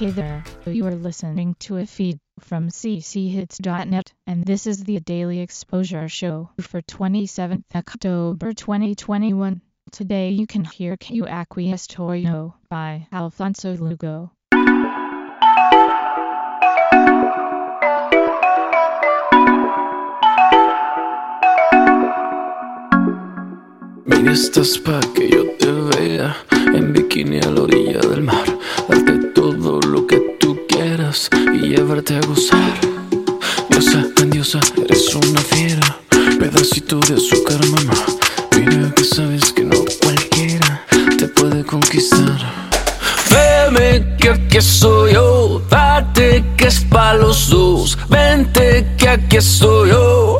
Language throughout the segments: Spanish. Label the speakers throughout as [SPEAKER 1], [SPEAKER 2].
[SPEAKER 1] Hey there, you are listening to a feed from cchits.net, and this is the Daily Exposure Show for 27th October 2021. Today you can hear Que Aquí Estoy Yo by Alfonso Lugo.
[SPEAKER 2] Mira, pa' que yo te vea en bikini a la orilla del mar. A gozar. Diosa, grandiosa, eres una fiera, pedacito de azúcar, mamá. Mira que sabes que no cualquiera te puede conquistar. Veme que aquí estoy yo, date que es pa' los dos. Vente que aquí estoy yo.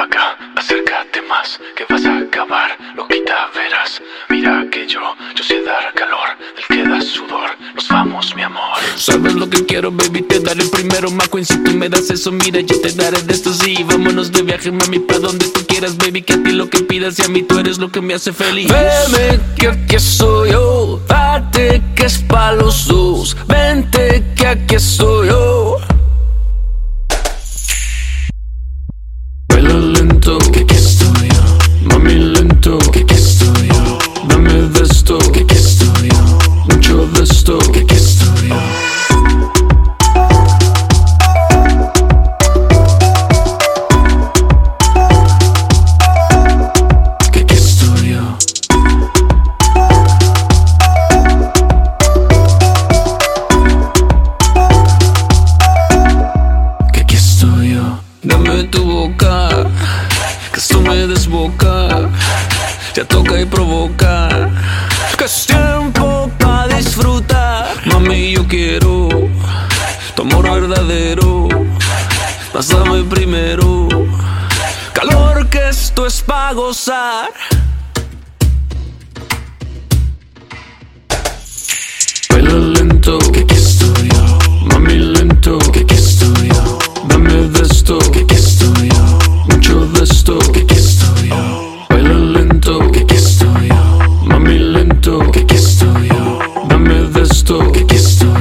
[SPEAKER 2] Acá, acércate más, que vas a acabar, loquita verás. Mira que yo, yo sé dar calor, del que da sudor, nos vamos mi amor. Sabes lo que quiero, baby, te daré el primero, Maco, si tú me das eso, mira, yo te daré de esto, sí. Vámonos de viaje, mami, pa' donde tú quieras, baby, que a ti lo que pidas y a mí tú eres lo que me hace feliz. Veme que aquí soy yo, date que es pa' los dos, vente que aquí estoy yo. Esto, que estoy yo. Mucho de esto. Que aquí estoy yo. Dame tu boca, que esto me desboca. Ya toca y provoca. Que es tiempo para disfrutar. Mami, yo quiero tu amor verdadero. Pásame primero. Calor que esto es para gozar. Baila lento, que aquí estoy yo. Mami lento,
[SPEAKER 1] gesto. Che gesto.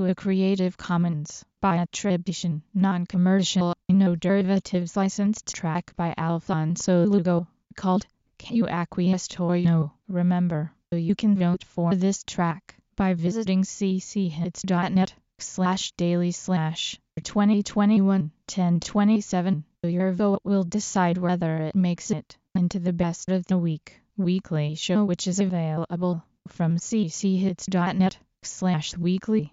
[SPEAKER 1] To a Creative Commons by attribution, non-commercial, no derivatives licensed track by Alfonso Lugo, called Estoy Yo. Remember, you can vote for this track by visiting cchits.net slash daily slash 2021 1027. Your vote will decide whether it makes it into the best of the week weekly show which is available from cchits.net slash weekly.